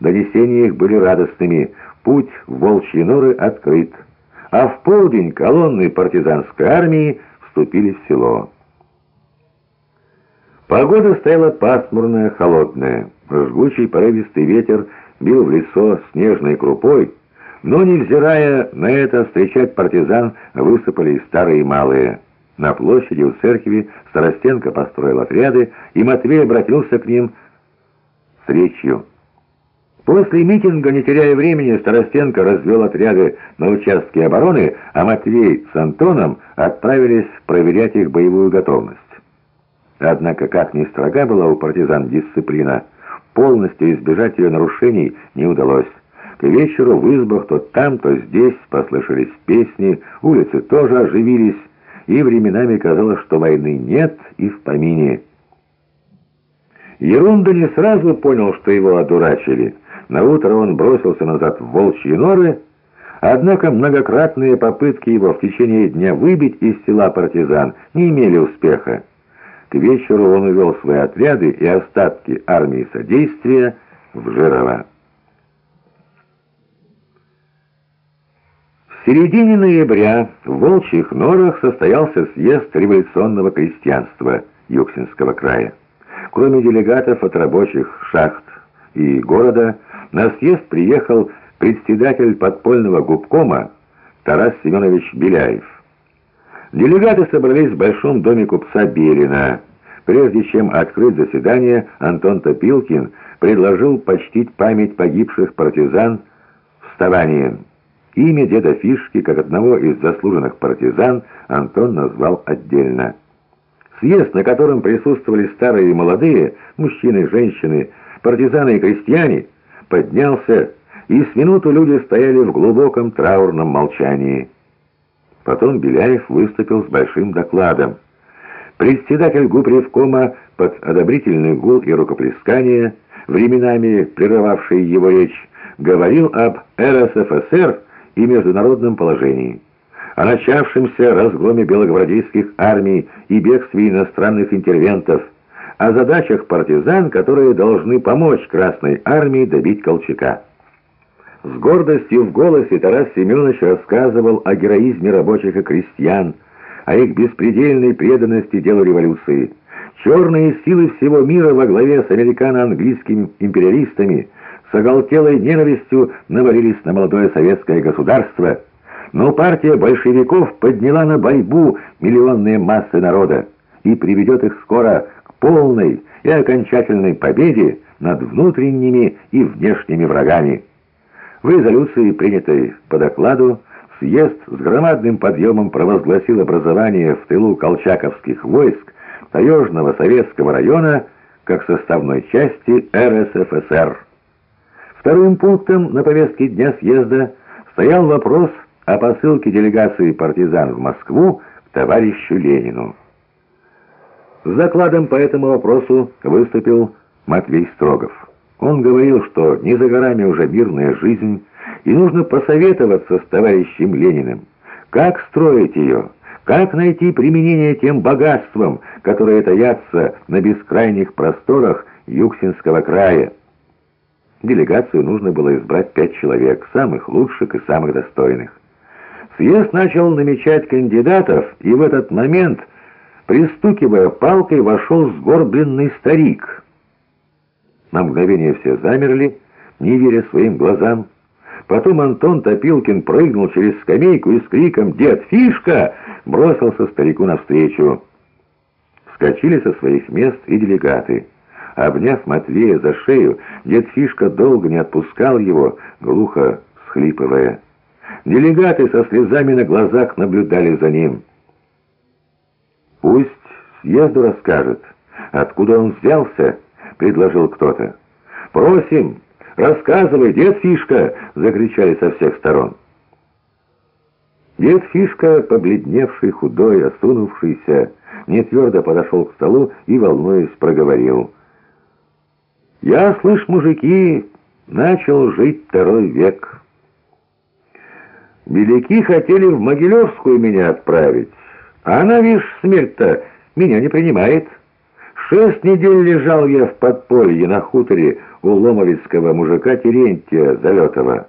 Донесения их были радостными. Путь в Волчьи норы открыт. А в полдень колонны партизанской армии вступили в село. Погода стояла пасмурная, холодная. Жгучий порывистый ветер бил в лицо снежной крупой, но, невзирая на это, встречать партизан высыпали старые и малые. На площади у церкви Старостенко построил отряды, и Матвей обратился к ним с речью. После митинга, не теряя времени, Старостенко развел отряды на участке обороны, а Матвей с Антоном отправились проверять их боевую готовность. Однако, как ни строга была у партизан дисциплина, полностью избежать ее нарушений не удалось. К вечеру в избах то там, то здесь послышались песни, улицы тоже оживились, и временами казалось, что войны нет и в помине. Ерунда не сразу понял, что его одурачили. На утро он бросился назад в волчьи норы, однако многократные попытки его в течение дня выбить из села партизан не имели успеха. К вечеру он увел свои отряды и остатки армии содействия в Жирово. В середине ноября в Волчьих Норах состоялся съезд революционного крестьянства Юксинского края. Кроме делегатов от рабочих шахт и города, на съезд приехал председатель подпольного губкома Тарас Семенович Беляев. Делегаты собрались в большом доме купца Белина. Прежде чем открыть заседание, Антон Топилкин предложил почтить память погибших партизан вставанием. Имя деда Фишки, как одного из заслуженных партизан, Антон назвал отдельно. Съезд, на котором присутствовали старые и молодые, мужчины, женщины, партизаны и крестьяне, поднялся, и с минуту люди стояли в глубоком траурном молчании. Потом Беляев выступил с большим докладом. Председатель Гупревкома под одобрительный гул и рукоплескание, временами прерывавший его речь, говорил об РСФСР и международном положении, о начавшемся разгроме белогвардейских армий и бегстве иностранных интервентов, о задачах партизан, которые должны помочь Красной армии добить Колчака. С гордостью в голосе Тарас Семенович рассказывал о героизме рабочих и крестьян, о их беспредельной преданности делу революции. Черные силы всего мира во главе с американо-английскими империалистами с оголтелой ненавистью навалились на молодое советское государство, но партия большевиков подняла на борьбу миллионные массы народа и приведет их скоро полной и окончательной победе над внутренними и внешними врагами. В резолюции, принятой по докладу, съезд с громадным подъемом провозгласил образование в тылу колчаковских войск Таежного советского района как составной части РСФСР. Вторым пунктом на повестке дня съезда стоял вопрос о посылке делегации партизан в Москву к товарищу Ленину. С докладом по этому вопросу выступил Матвей Строгов. Он говорил, что не за горами уже мирная жизнь, и нужно посоветоваться с товарищем Лениным. Как строить ее? Как найти применение тем богатствам, которые таятся на бескрайних просторах Юксинского края? Делегацию нужно было избрать пять человек, самых лучших и самых достойных. Съезд начал намечать кандидатов, и в этот момент, пристукивая палкой, вошел сгорбленный старик — на мгновение все замерли, не веря своим глазам. Потом Антон Топилкин прыгнул через скамейку и с криком «Дед, фишка!» бросился старику навстречу. Вскочили со своих мест и делегаты. Обняв Матвея за шею, дед Фишка долго не отпускал его, глухо схлипывая. Делегаты со слезами на глазах наблюдали за ним. «Пусть съезду расскажет, откуда он взялся», — предложил кто-то. «Просим! Рассказывай, дед Фишка!» — закричали со всех сторон. Дед Фишка, побледневший, худой, осунувшийся, нетвердо подошел к столу и, волнуясь, проговорил. «Я, слышь, мужики, начал жить второй век. Велики хотели в Могилевскую меня отправить, а она, видишь, смерть-то меня не принимает». Шесть недель лежал я в подполье на хуторе у ломовицкого мужика Терентия Залетова.